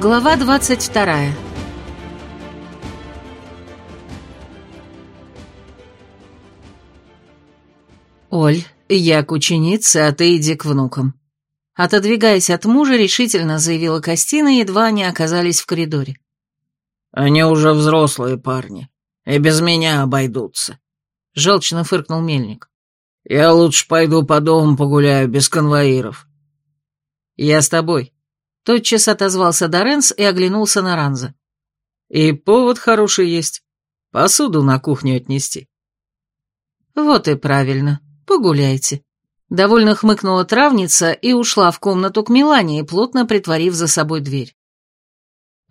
Глава двадцать вторая. «Оль, я к ученице, а ты иди к внукам». Отодвигаясь от мужа, решительно заявила Костина, едва они оказались в коридоре. «Они уже взрослые парни, и без меня обойдутся», — желчно фыркнул мельник. «Я лучше пойду по дому погуляю без конвоиров». «Я с тобой», — тотчас отозвался Доренс и оглянулся на Ранза. «И повод хороший есть. Посуду на кухню отнести». «Вот и правильно. Погуляйте». Довольно хмыкнула травница и ушла в комнату к Милане, плотно притворив за собой дверь.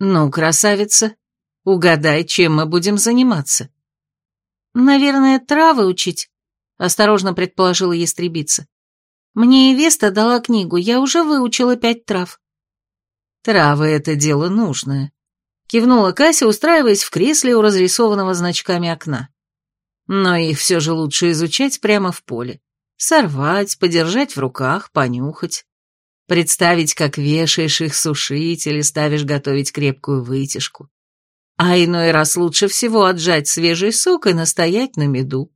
«Ну, красавица, угадай, чем мы будем заниматься?» «Наверное, травы учить», — осторожно предположила ястребица. «Мне Эвеста дала книгу, я уже выучила пять трав». «Травы — это дело нужное», — кивнула Кася, устраиваясь в кресле у разрисованного значками окна. «Но их все же лучше изучать прямо в поле. Сорвать, подержать в руках, понюхать. Представить, как вешаешь их сушить или ставишь готовить крепкую вытяжку. А иной раз лучше всего отжать свежий сок и настоять на меду.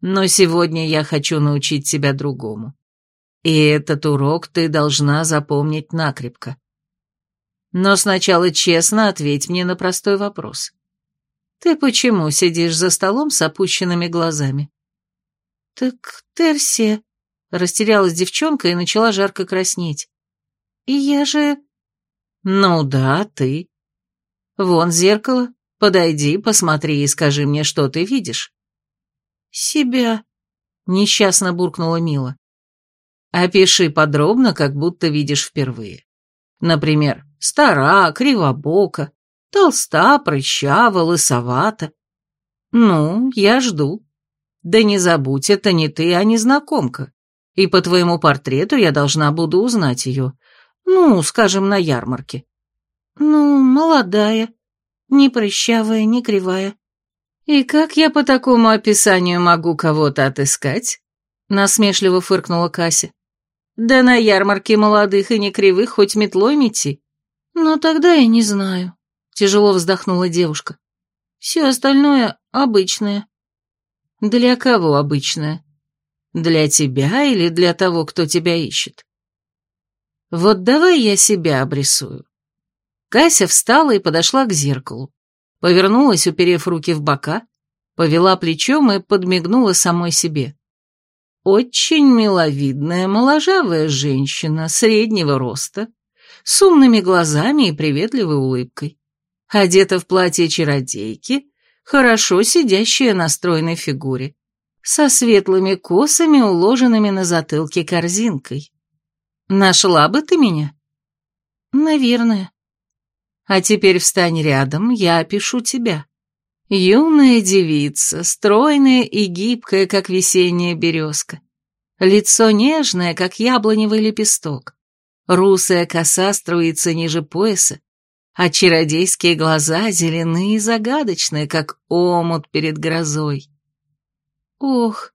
Но сегодня я хочу научить тебя другому. И этот урок ты должна запомнить накрепко. Но сначала честно ответь мне на простой вопрос. Ты почему сидишь за столом с опущенными глазами? «Так Терсия...» — растерялась девчонка и начала жарко краснеть. «И я же...» «Ну да, ты. Вон зеркало. Подойди, посмотри и скажи мне, что ты видишь». «Себя...» — несчастно буркнула Мила. «Опиши подробно, как будто видишь впервые. Например, стара, кривобока, толста, прыщава, лысовата. Ну, я жду». Да не забудь, это не ты, а незнакомка. И по твоему портрету я должна буду узнать ее. Ну, скажем, на ярмарке. Ну, молодая, не прыщавая, не кривая. И как я по такому описанию могу кого-то отыскать? Насмешливо фыркнула Кася. Да на ярмарке молодых и не кривых хоть метлой мети. Ну, тогда я не знаю. Тяжело вздохнула девушка. Все остальное обычное. Для кого обычная? Для тебя или для того, кто тебя ищет? Вот давай я себя обрисую. Кася встала и подошла к зеркалу. Повернулась, уперев руки в бока, повела плечом и подмигнула самой себе. Очень миловидная, моложавая женщина, среднего роста, с умными глазами и приветливой улыбкой. Одета в платье чародейки, хорошо сидящая на стройной фигуре, со светлыми косами, уложенными на затылке корзинкой. Нашла бы ты меня? Наверное. А теперь встань рядом, я опишу тебя. Юная девица, стройная и гибкая, как весенняя березка. Лицо нежное, как яблоневый лепесток. Русая коса струится ниже пояса, а чародейские глаза зеленые и загадочные, как омут перед грозой. Ох,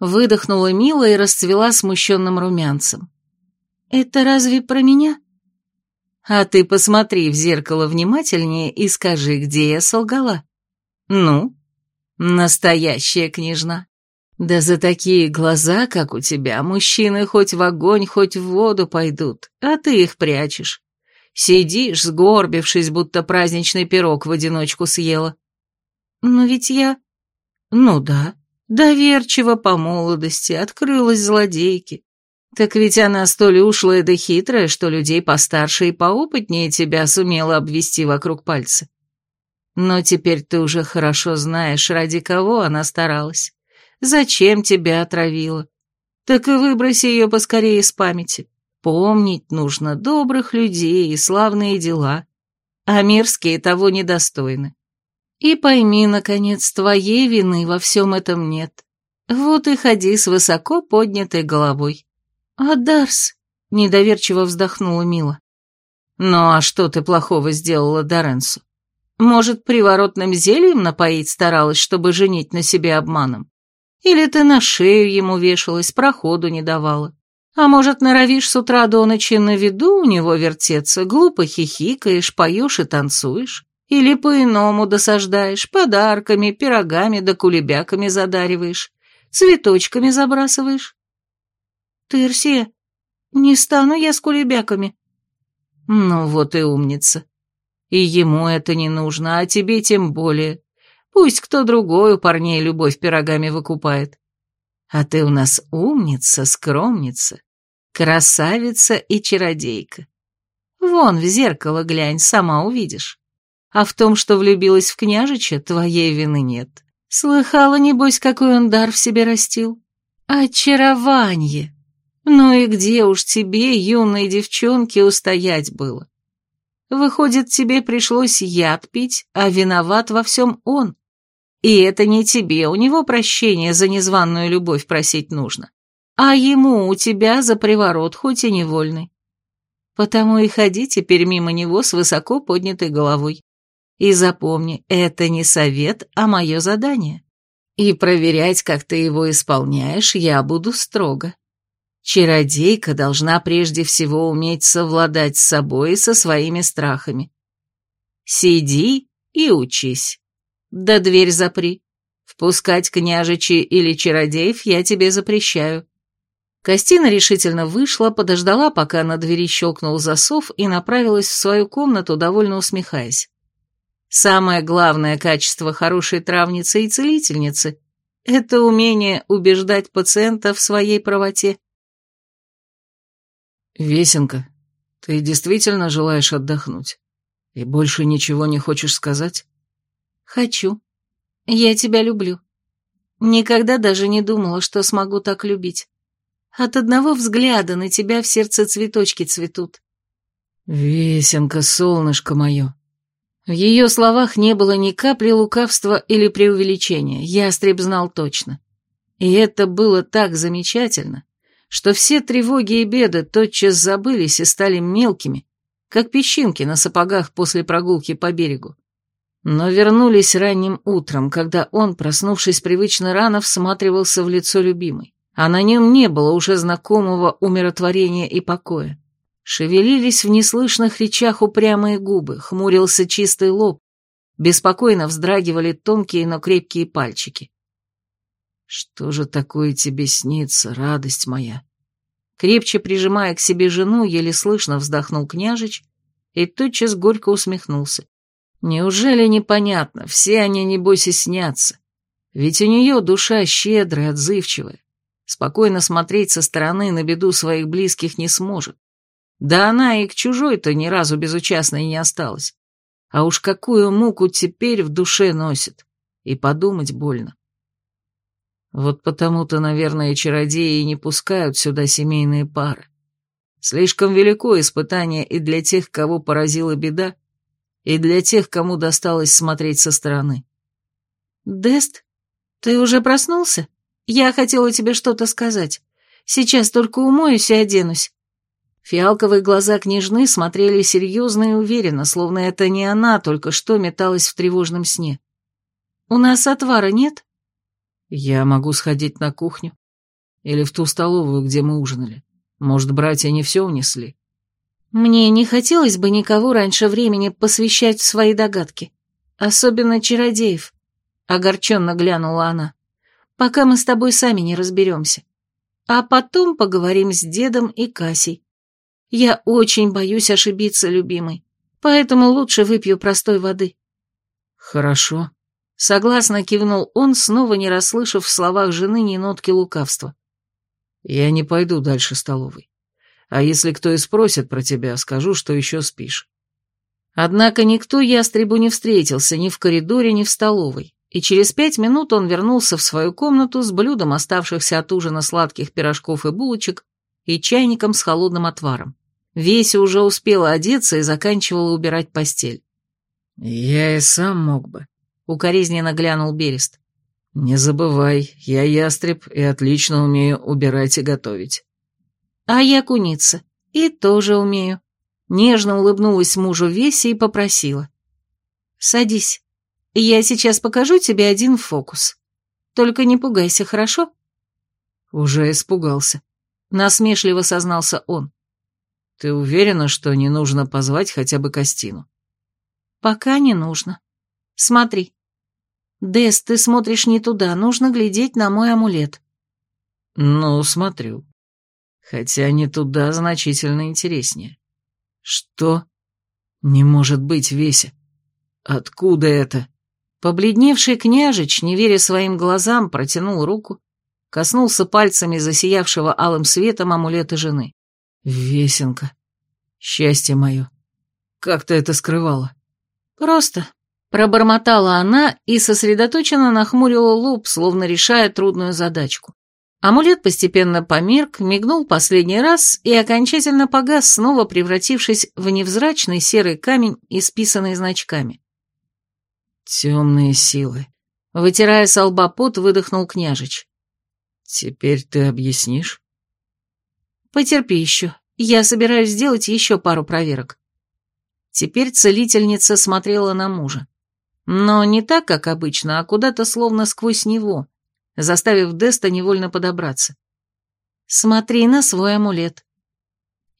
выдохнула Мила и расцвела смущенным румянцем. Это разве про меня? А ты посмотри в зеркало внимательнее и скажи, где я солгала. Ну, настоящая княжна. Да за такие глаза, как у тебя, мужчины хоть в огонь, хоть в воду пойдут, а ты их прячешь. Сидишь, сгорбившись, будто праздничный пирог в одиночку съела. Но ведь я... Ну да, доверчиво по молодости, открылась злодейке. Так ведь она столь ушлая да хитрая, что людей постарше и поопытнее тебя сумела обвести вокруг пальца. Но теперь ты уже хорошо знаешь, ради кого она старалась. Зачем тебя отравила. Так и выброси ее поскорее из памяти. Помнить нужно добрых людей и славные дела, а мирские того недостойны. И пойми, наконец, твоей вины во всем этом нет. Вот и ходи с высоко поднятой головой. А Дарс? Недоверчиво вздохнула Мила. Ну а что ты плохого сделала Доренсу? Может, приворотным зельем напоить старалась, чтобы женить на себе обманом? Или ты на шею ему вешалась, проходу не давала? А может, норовишь с утра до ночи на виду у него вертеться, глупо хихикаешь, поешь и танцуешь? Или по-иному досаждаешь, подарками, пирогами да кулебяками задариваешь, цветочками забрасываешь? Тырсия, не стану я с кулебяками. Ну вот и умница. И ему это не нужно, а тебе тем более. Пусть кто другой у парней любовь пирогами выкупает. А ты у нас умница, скромница, Красавица и чародейка. Вон в зеркало глянь, сама увидишь. А в том, что влюбилась в княжича, твоей вины нет. Слыхала, небось, какой он дар в себе растил? Очарование! Ну и где уж тебе, юной девчонке, устоять было? Выходит, тебе пришлось яд пить, а виноват во всем он. И это не тебе, у него прощения за незваную любовь просить нужно а ему у тебя за приворот, хоть и невольный. Потому и ходи теперь мимо него с высоко поднятой головой. И запомни, это не совет, а мое задание. И проверять, как ты его исполняешь, я буду строго. Чародейка должна прежде всего уметь совладать с собой и со своими страхами. Сиди и учись. Да дверь запри. Впускать княжичи или чародеев я тебе запрещаю. Костина решительно вышла, подождала, пока на двери щелкнул засов, и направилась в свою комнату, довольно усмехаясь. Самое главное качество хорошей травницы и целительницы – это умение убеждать пациента в своей правоте. «Весенка, ты действительно желаешь отдохнуть? И больше ничего не хочешь сказать?» «Хочу. Я тебя люблю. Никогда даже не думала, что смогу так любить. От одного взгляда на тебя в сердце цветочки цветут. Весенка, солнышко мое. В ее словах не было ни капли лукавства или преувеличения, ястреб знал точно. И это было так замечательно, что все тревоги и беды тотчас забылись и стали мелкими, как песчинки на сапогах после прогулки по берегу. Но вернулись ранним утром, когда он, проснувшись привычно рано, всматривался в лицо любимой а на нем не было уже знакомого умиротворения и покоя. Шевелились в неслышных речах упрямые губы, хмурился чистый лоб, беспокойно вздрагивали тонкие, но крепкие пальчики. «Что же такое тебе снится, радость моя?» Крепче прижимая к себе жену, еле слышно вздохнул княжич и тотчас горько усмехнулся. «Неужели непонятно? Все они, небось, и снятся. Ведь у нее душа щедрая, отзывчивая спокойно смотреть со стороны на беду своих близких не сможет. Да она и к чужой-то ни разу безучастной не осталась. А уж какую муку теперь в душе носит. И подумать больно. Вот потому-то, наверное, чародеи не пускают сюда семейные пары. Слишком велико испытание и для тех, кого поразила беда, и для тех, кому досталось смотреть со стороны. «Дест, ты уже проснулся?» «Я хотела тебе что-то сказать. Сейчас только умоюсь и оденусь». Фиалковые глаза княжны смотрели серьезно и уверенно, словно это не она только что металась в тревожном сне. «У нас отвара нет?» «Я могу сходить на кухню. Или в ту столовую, где мы ужинали. Может, братья не все унесли?» «Мне не хотелось бы никого раньше времени посвящать в свои догадки. Особенно чародеев», — огорченно глянула она пока мы с тобой сами не разберемся. А потом поговорим с дедом и Касей. Я очень боюсь ошибиться, любимый, поэтому лучше выпью простой воды». «Хорошо», — согласно кивнул он, снова не расслышав в словах жены ни нотки лукавства. «Я не пойду дальше столовой. А если кто и спросит про тебя, скажу, что еще спишь». Однако никто ястребу не встретился ни в коридоре, ни в столовой и через пять минут он вернулся в свою комнату с блюдом оставшихся от ужина сладких пирожков и булочек и чайником с холодным отваром. Веся уже успела одеться и заканчивала убирать постель. «Я и сам мог бы», — укоризненно глянул Берест. «Не забывай, я ястреб и отлично умею убирать и готовить». «А я куница, и тоже умею». Нежно улыбнулась мужу Весе и попросила. «Садись». Я сейчас покажу тебе один фокус. Только не пугайся, хорошо?» Уже испугался. — насмешливо сознался он. «Ты уверена, что не нужно позвать хотя бы Костину?» «Пока не нужно. Смотри. Дес, ты смотришь не туда, нужно глядеть на мой амулет». «Ну, смотрю. Хотя не туда значительно интереснее». «Что? Не может быть, Веся. Откуда это?» Побледневший княжич, не веря своим глазам, протянул руку, коснулся пальцами засиявшего алым светом амулета жены. «Весенка, счастье мое, как ты это скрывала?» «Просто», — пробормотала она и сосредоточенно нахмурила лоб, словно решая трудную задачку. Амулет постепенно померк, мигнул последний раз и окончательно погас, снова превратившись в невзрачный серый камень, исписанный значками. «Темные силы», — вытирая с лба пот, выдохнул княжич. «Теперь ты объяснишь?» «Потерпи еще. Я собираюсь сделать еще пару проверок». Теперь целительница смотрела на мужа. Но не так, как обычно, а куда-то словно сквозь него, заставив Деста невольно подобраться. «Смотри на свой амулет».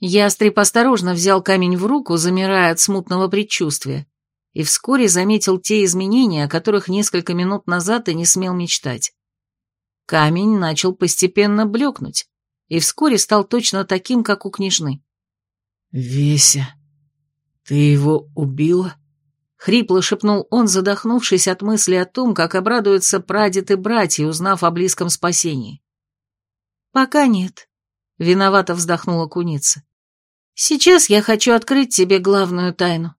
Ястреб осторожно взял камень в руку, замирая от смутного предчувствия, и вскоре заметил те изменения, о которых несколько минут назад и не смел мечтать. Камень начал постепенно блекнуть, и вскоре стал точно таким, как у княжны. «Веся, ты его убила?» Хрипло шепнул он, задохнувшись от мысли о том, как обрадуются прадед и братья, узнав о близком спасении. «Пока нет», — виновато вздохнула куница. «Сейчас я хочу открыть тебе главную тайну.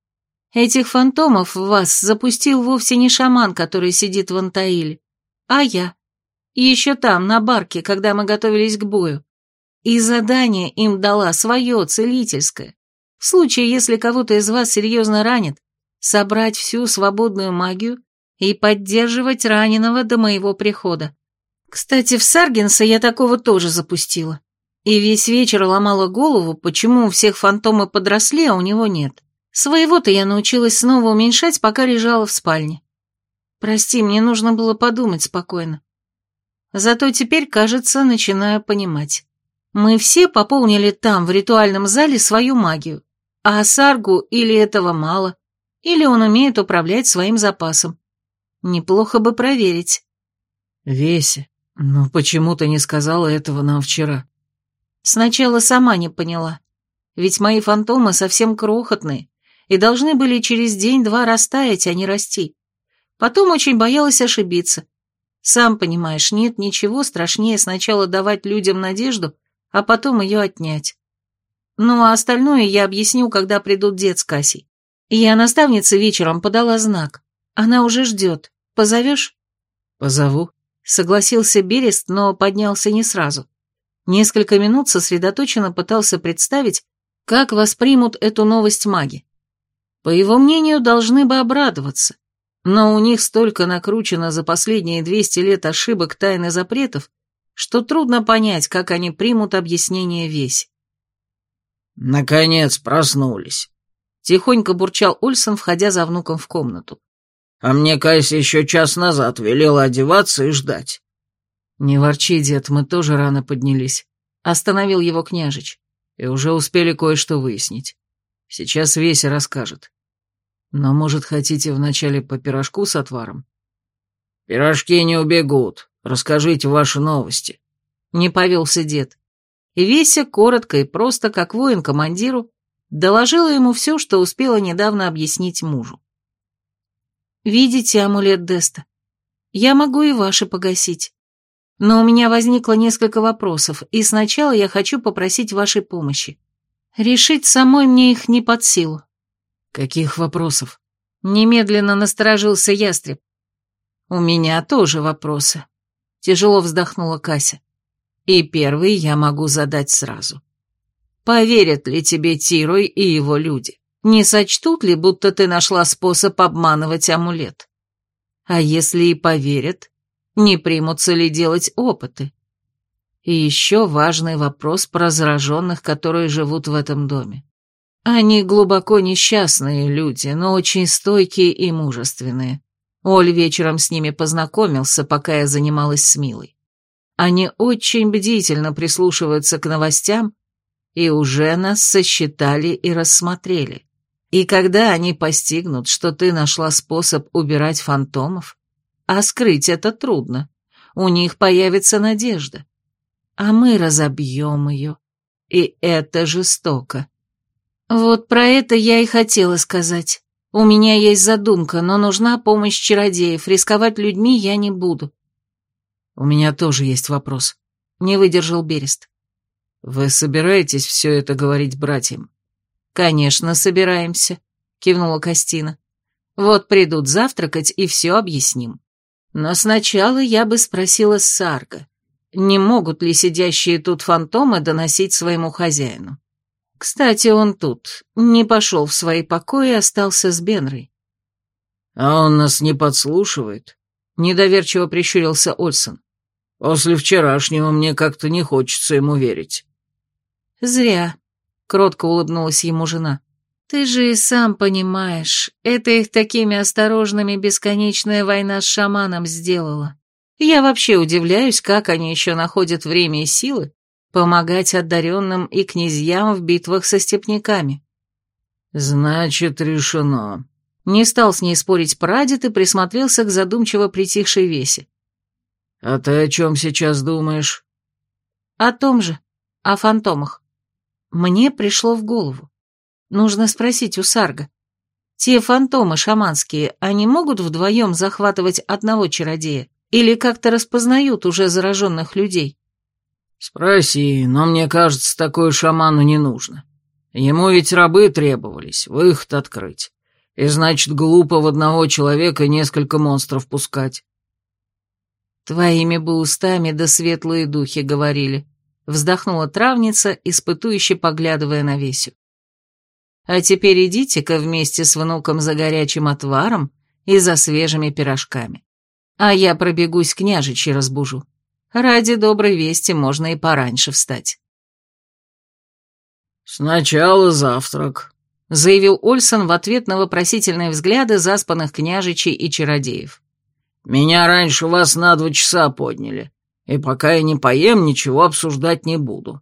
Этих фантомов в вас запустил вовсе не шаман, который сидит в Антаиле, а я. Еще там, на барке, когда мы готовились к бою. И задание им дала свое, целительское. В случае, если кого-то из вас серьезно ранит, собрать всю свободную магию и поддерживать раненого до моего прихода. Кстати, в Саргенса я такого тоже запустила. И весь вечер ломала голову, почему у всех фантомы подросли, а у него нет. Своего-то я научилась снова уменьшать, пока лежала в спальне. Прости, мне нужно было подумать спокойно. Зато теперь, кажется, начинаю понимать. Мы все пополнили там, в ритуальном зале, свою магию. А Саргу или этого мало, или он умеет управлять своим запасом. Неплохо бы проверить. Веся, ну почему ты не сказала этого нам вчера? Сначала сама не поняла. Ведь мои фантомы совсем крохотные и должны были через день-два растаять, а не расти. Потом очень боялась ошибиться. Сам понимаешь, нет ничего страшнее сначала давать людям надежду, а потом ее отнять. Ну, а остальное я объясню, когда придут дед с Касей. Я наставнице вечером подала знак. Она уже ждет. Позовешь? Позову. Согласился Берест, но поднялся не сразу. Несколько минут сосредоточенно пытался представить, как воспримут эту новость маги. По его мнению, должны бы обрадоваться. Но у них столько накручено за последние 200 лет ошибок тайны запретов, что трудно понять, как они примут объяснение весь. «Наконец проснулись», Тихонько бурчал Ульсон, входя за внуком в комнату. «А мне Кайся еще час назад велела одеваться и ждать». «Не ворчи, дед, мы тоже рано поднялись», — остановил его княжич. «И уже успели кое-что выяснить. Сейчас Веся расскажет. Но, может, хотите вначале по пирожку с отваром?» «Пирожки не убегут. Расскажите ваши новости». Не повелся дед. И Веся, коротко и просто, как воин командиру, Доложила ему все, что успела недавно объяснить мужу. «Видите амулет Деста? Я могу и ваши погасить. Но у меня возникло несколько вопросов, и сначала я хочу попросить вашей помощи. Решить самой мне их не под силу». «Каких вопросов?» Немедленно насторожился ястреб. «У меня тоже вопросы», — тяжело вздохнула Кася. «И первый я могу задать сразу. Поверят ли тебе Тирой и его люди? Не сочтут ли, будто ты нашла способ обманывать амулет? А если и поверят, не примутся ли делать опыты? И еще важный вопрос про зараженных, которые живут в этом доме. Они глубоко несчастные люди, но очень стойкие и мужественные. Оль вечером с ними познакомился, пока я занималась с Милой. Они очень бдительно прислушиваются к новостям и уже нас сосчитали и рассмотрели. И когда они постигнут, что ты нашла способ убирать фантомов, а скрыть это трудно, у них появится надежда. А мы разобьем ее. И это жестоко. Вот про это я и хотела сказать. У меня есть задумка, но нужна помощь чародеев, рисковать людьми я не буду. У меня тоже есть вопрос. Не выдержал Берест. Вы собираетесь все это говорить братьям? Конечно, собираемся, кивнула Костина. Вот придут завтракать и все объясним. Но сначала я бы спросила Сарга, не могут ли сидящие тут фантомы доносить своему хозяину. Кстати, он тут, не пошел в свои покои, остался с Бенрой. «А он нас не подслушивает?» — недоверчиво прищурился Ольсон. «После вчерашнего мне как-то не хочется ему верить». «Зря», — кротко улыбнулась ему жена. «Ты же и сам понимаешь, это их такими осторожными бесконечная война с шаманом сделала. Я вообще удивляюсь, как они еще находят время и силы помогать одаренным и князьям в битвах со степняками». «Значит, решено». Не стал с ней спорить прадед и присмотрелся к задумчиво притихшей весе. «А ты о чем сейчас думаешь?» «О том же, о фантомах. Мне пришло в голову. Нужно спросить у Сарга. Те фантомы шаманские, они могут вдвоем захватывать одного чародея? Или как-то распознают уже зараженных людей?» «Спроси, но мне кажется, такое шаману не нужно. Ему ведь рабы требовались, выход открыть. И значит, глупо в одного человека несколько монстров пускать». «Твоими бы устами да светлые духи говорили», вздохнула травница, испытующе поглядывая на Весю. «А теперь идите-ка вместе с внуком за горячим отваром и за свежими пирожками. А я пробегусь княжичи разбужу. Ради доброй вести можно и пораньше встать». «Сначала завтрак», — заявил Ольсон в ответ на вопросительные взгляды заспанных княжичей и чародеев. «Меня раньше вас на два часа подняли и пока я не поем, ничего обсуждать не буду.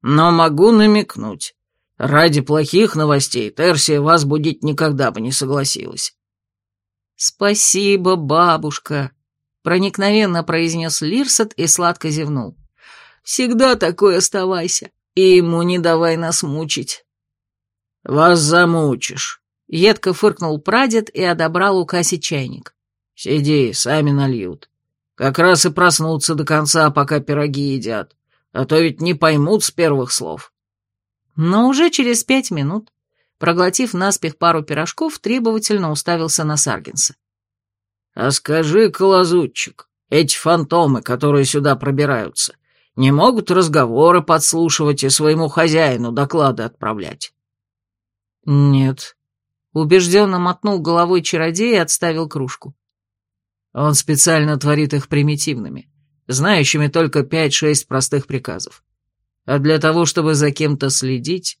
Но могу намекнуть. Ради плохих новостей Терсия вас будить никогда бы не согласилась». «Спасибо, бабушка», — проникновенно произнес Лирсет и сладко зевнул. «Всегда такой оставайся, и ему не давай нас мучить». «Вас замучишь», — едко фыркнул прадед и одобрал у Каси чайник. «Сиди, сами нальют». Как раз и проснутся до конца, пока пироги едят, а то ведь не поймут с первых слов. Но уже через пять минут, проглотив наспех пару пирожков, требовательно уставился на Саргинса. «А скажи, колозутчик, эти фантомы, которые сюда пробираются, не могут разговоры подслушивать и своему хозяину доклады отправлять?» «Нет», — убежденно мотнул головой чародей и отставил кружку. Он специально творит их примитивными, знающими только пять-шесть простых приказов. А для того, чтобы за кем-то следить,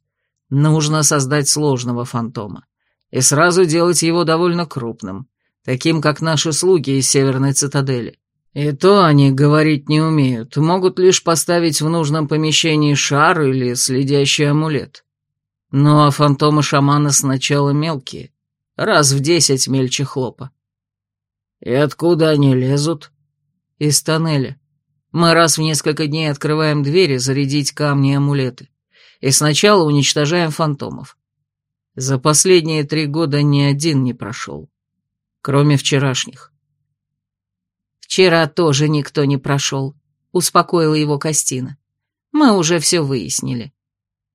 нужно создать сложного фантома. И сразу делать его довольно крупным, таким, как наши слуги из Северной Цитадели. И то они говорить не умеют, могут лишь поставить в нужном помещении шар или следящий амулет. Ну а фантомы шамана сначала мелкие, раз в десять мельче хлопа. «И откуда они лезут?» «Из тоннеля. Мы раз в несколько дней открываем двери зарядить камни и амулеты. И сначала уничтожаем фантомов. За последние три года ни один не прошел. Кроме вчерашних». «Вчера тоже никто не прошел», — успокоила его Костина. «Мы уже все выяснили.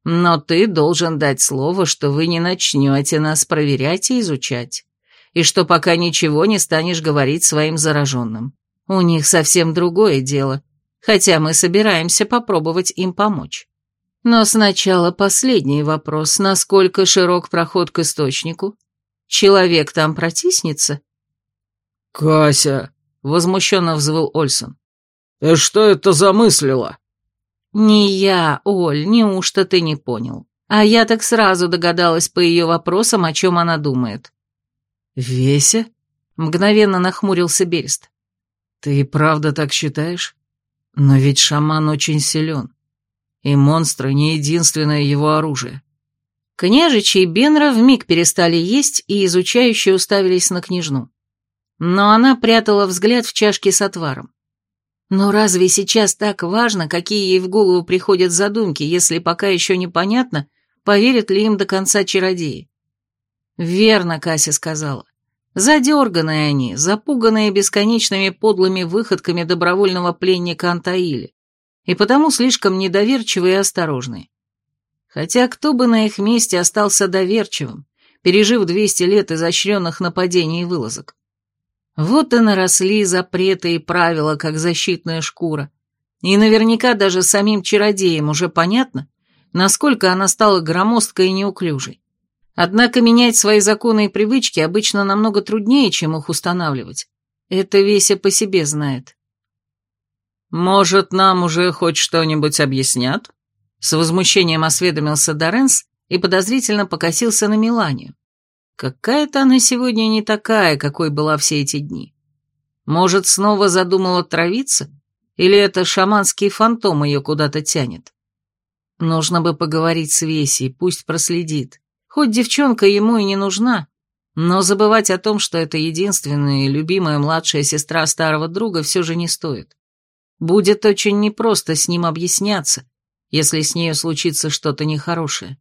Но ты должен дать слово, что вы не начнете нас проверять и изучать и что пока ничего не станешь говорить своим зараженным. У них совсем другое дело, хотя мы собираемся попробовать им помочь. Но сначала последний вопрос, насколько широк проход к источнику? Человек там протиснется? «Кася!» — возмущенно взвыл Ольсон. «Ты что это замыслила?» «Не я, Оль, неужто ты не понял? А я так сразу догадалась по ее вопросам, о чем она думает. «Веся?» — мгновенно нахмурился Берест. «Ты правда так считаешь?» Но ведь шаман очень силен, и монстры не единственное его оружие. Княжичи и Бенра вмиг перестали есть и изучающе уставились на княжну. Но она прятала взгляд в чашке с отваром. Но разве сейчас так важно, какие ей в голову приходят задумки, если пока еще непонятно, поверят ли им до конца чародеи? Верно, Кася сказала. Задерганные они, запуганные бесконечными подлыми выходками добровольного пленника Антаили, и потому слишком недоверчивые и осторожные. Хотя кто бы на их месте остался доверчивым, пережив 200 лет изощренных нападений и вылазок? Вот и наросли запреты и правила, как защитная шкура. И наверняка даже самим чародеям уже понятно, насколько она стала громоздкой и неуклюжей. Однако менять свои законы и привычки обычно намного труднее, чем их устанавливать. Это Веся по себе знает. «Может, нам уже хоть что-нибудь объяснят?» С возмущением осведомился Доренс и подозрительно покосился на Миланию. Какая-то она сегодня не такая, какой была все эти дни. Может, снова задумала травиться? Или это шаманский фантом ее куда-то тянет? Нужно бы поговорить с Весей, пусть проследит. Хоть девчонка ему и не нужна, но забывать о том, что это единственная и любимая младшая сестра старого друга, все же не стоит. Будет очень непросто с ним объясняться, если с нею случится что-то нехорошее.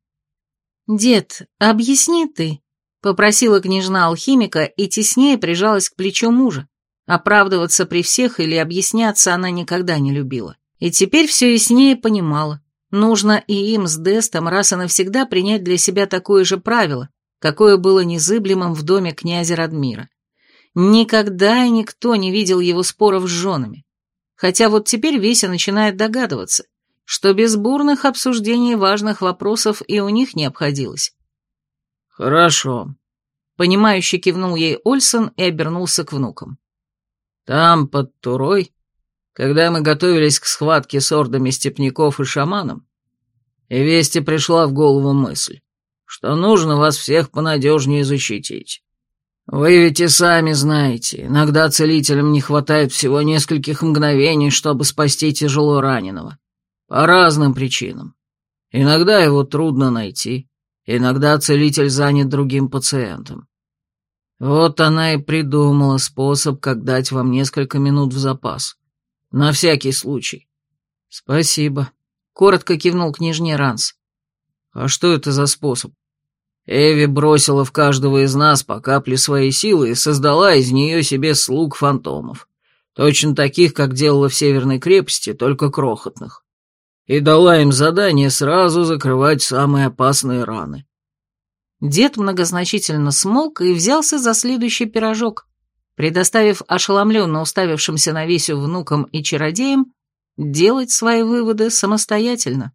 «Дед, объясни ты», Попросила княжна алхимика и теснее прижалась к плечу мужа. Оправдываться при всех или объясняться она никогда не любила. И теперь все яснее понимала. Нужно и им с Дестом раз и навсегда принять для себя такое же правило, какое было незыблемым в доме князя Радмира. Никогда и никто не видел его споров с женами. Хотя вот теперь Веся начинает догадываться, что без бурных обсуждений важных вопросов и у них не обходилось. «Хорошо», — понимающе кивнул ей Ольсон и обернулся к внукам. «Там, под Турой, когда мы готовились к схватке с ордами степняков и шаманом, и вести пришла в голову мысль, что нужно вас всех понадежнее защитить. Вы ведь и сами знаете, иногда целителям не хватает всего нескольких мгновений, чтобы спасти тяжело раненого. По разным причинам. Иногда его трудно найти, Иногда целитель занят другим пациентом. Вот она и придумала способ, как дать вам несколько минут в запас. На всякий случай. Спасибо. Коротко кивнул княжне Ранс. А что это за способ? Эви бросила в каждого из нас по капле своей силы и создала из нее себе слуг фантомов. Точно таких, как делала в Северной крепости, только крохотных и дала им задание сразу закрывать самые опасные раны. Дед многозначительно смолк и взялся за следующий пирожок, предоставив ошеломленно уставившимся на Весю внукам и чародеям делать свои выводы самостоятельно.